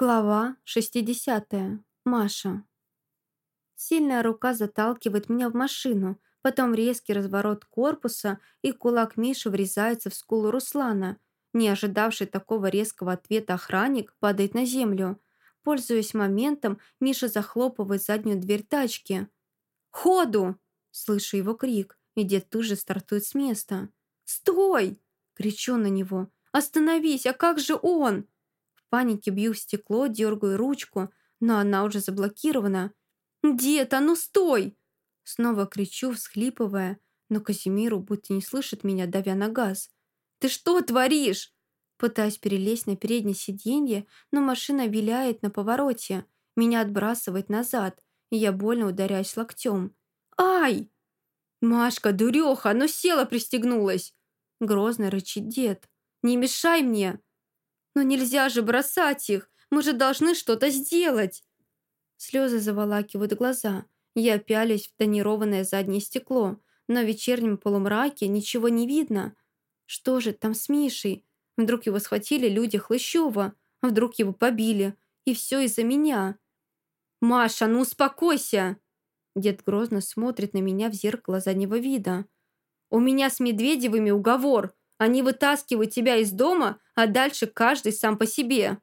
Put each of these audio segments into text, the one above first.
Глава 60. Маша. Сильная рука заталкивает меня в машину, потом резкий разворот корпуса, и кулак Миши врезается в скулу Руслана. Не ожидавший такого резкого ответа охранник падает на землю. Пользуясь моментом, Миша захлопывает заднюю дверь тачки. «Ходу!» – слышу его крик, и дед тут же стартует с места. «Стой!» – кричу на него. «Остановись, а как же он?» Панике бью в стекло, дергаю ручку, но она уже заблокирована. «Дед, а ну стой!» Снова кричу, всхлипывая, но Казимиру будто не слышит меня, давя на газ. «Ты что творишь?» Пытаюсь перелезть на переднее сиденье, но машина виляет на повороте. Меня отбрасывает назад, и я больно ударяюсь локтем. «Ай!» «Машка, дуреха, ну села пристегнулась!» Грозно рычит дед. «Не мешай мне!» Но нельзя же бросать их. Мы же должны что-то сделать. Слезы заволакивают глаза. Я пялюсь в тонированное заднее стекло. На вечернем полумраке ничего не видно. Что же там с Мишей? Вдруг его схватили люди Хлыщева. Вдруг его побили. И все из-за меня. «Маша, ну успокойся!» Дед грозно смотрит на меня в зеркало заднего вида. «У меня с Медведевыми уговор. Они вытаскивают тебя из дома, а дальше каждый сам по себе».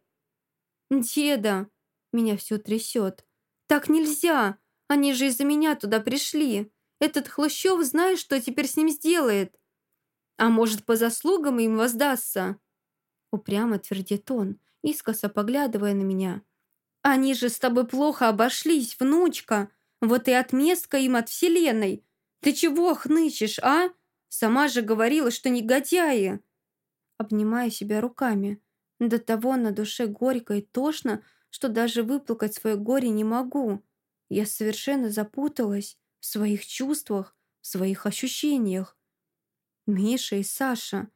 «Деда!» Меня все трясет. «Так нельзя! Они же из-за меня туда пришли. Этот Хлыщев знает, что теперь с ним сделает. А может, по заслугам им воздастся?» Упрямо твердит он, искоса поглядывая на меня. «Они же с тобой плохо обошлись, внучка. Вот и отместка им от вселенной. Ты чего хнычешь, а? Сама же говорила, что негодяи!» Обнимаю себя руками. До того на душе горько и тошно, что даже выплакать свое горе не могу. Я совершенно запуталась в своих чувствах, в своих ощущениях. Миша и Саша.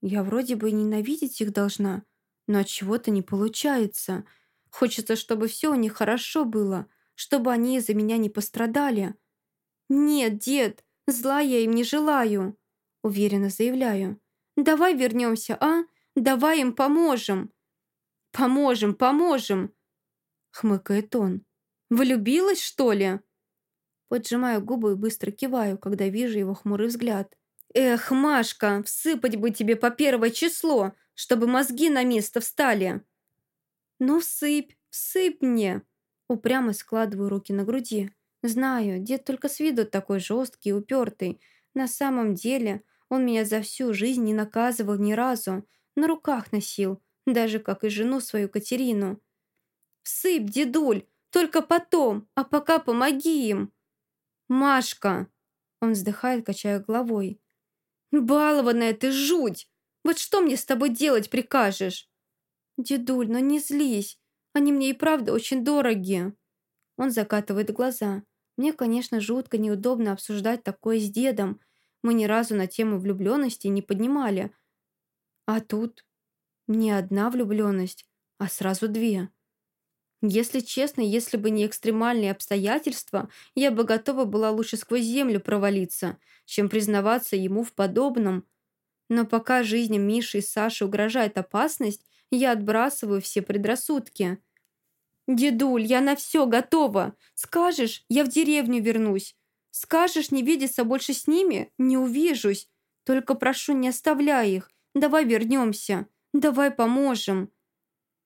Я вроде бы ненавидеть их должна, но от чего-то не получается. Хочется, чтобы все у них хорошо было, чтобы они из-за меня не пострадали. Нет, дед, зла я им не желаю уверенно заявляю. «Давай вернемся, а? Давай им поможем!» «Поможем, поможем!» хмыкает он. «Влюбилась, что ли?» Поджимаю губы и быстро киваю, когда вижу его хмурый взгляд. «Эх, Машка, всыпать бы тебе по первое число, чтобы мозги на место встали!» «Ну, всыпь, всыпь мне!» Упрямо складываю руки на груди. Знаю, дед только с виду такой жесткий и упертый. На самом деле он меня за всю жизнь не наказывал ни разу, на руках носил, даже как и жену свою Катерину. «Всыпь, дедуль, только потом, а пока помоги им!» «Машка!» Он вздыхает, качая головой. «Балованная ты жуть! Вот что мне с тобой делать прикажешь?» «Дедуль, ну не злись, они мне и правда очень дороги!» Он закатывает глаза. Мне, конечно, жутко неудобно обсуждать такое с дедом, мы ни разу на тему влюбленности не поднимали. А тут не одна влюбленность, а сразу две. Если честно, если бы не экстремальные обстоятельства, я бы готова была лучше сквозь землю провалиться, чем признаваться ему в подобном. Но пока жизни Миши и Саши угрожает опасность, я отбрасываю все предрассудки. «Дедуль, я на все готова. Скажешь, я в деревню вернусь. Скажешь не видеться больше с ними? Не увижусь. Только прошу, не оставляй их. Давай вернемся. Давай поможем.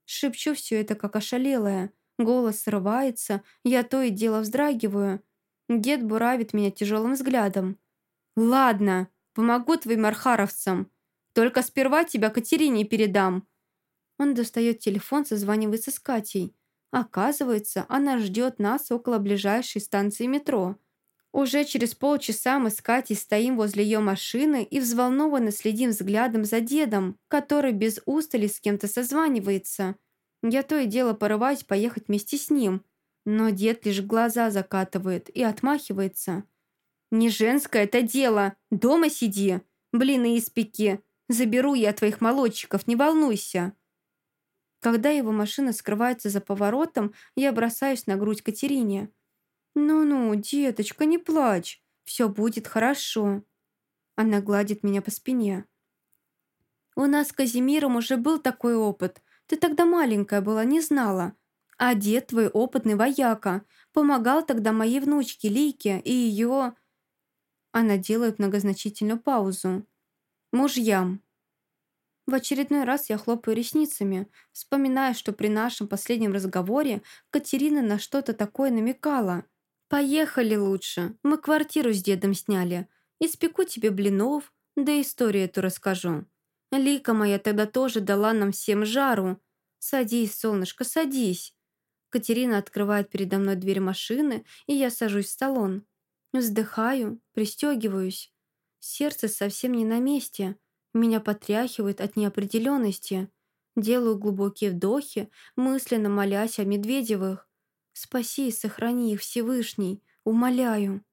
Шепчу все это, как ошалелая. Голос срывается, я то и дело вздрагиваю. Дед буравит меня тяжелым взглядом. «Ладно, помогу твоим архаровцам. Только сперва тебя Катерине передам». Он достает телефон, созванивается с Катей. Оказывается, она ждет нас около ближайшей станции метро. Уже через полчаса мы с Катей стоим возле ее машины и взволнованно следим взглядом за дедом, который без устали с кем-то созванивается. Я то и дело порываюсь поехать вместе с ним, но дед лишь глаза закатывает и отмахивается. «Не женское это дело! Дома сиди! Блины испеки! Заберу я твоих молодчиков, не волнуйся!» Когда его машина скрывается за поворотом, я бросаюсь на грудь Катерине – «Ну-ну, деточка, не плачь. Все будет хорошо». Она гладит меня по спине. «У нас с Казимиром уже был такой опыт. Ты тогда маленькая была, не знала. А дед твой опытный вояка. Помогал тогда моей внучке Лике и ее...» Она делает многозначительную паузу. «Мужьям». В очередной раз я хлопаю ресницами, вспоминая, что при нашем последнем разговоре Катерина на что-то такое намекала. «Поехали лучше. Мы квартиру с дедом сняли. Испеку тебе блинов, да историю эту расскажу. Лика моя тогда тоже дала нам всем жару. Садись, солнышко, садись». Катерина открывает передо мной дверь машины, и я сажусь в салон. Вздыхаю, пристегиваюсь. Сердце совсем не на месте. Меня потряхивает от неопределенности. Делаю глубокие вдохи, мысленно молясь о Медведевых. «Спаси и сохрани их, Всевышний, умоляю».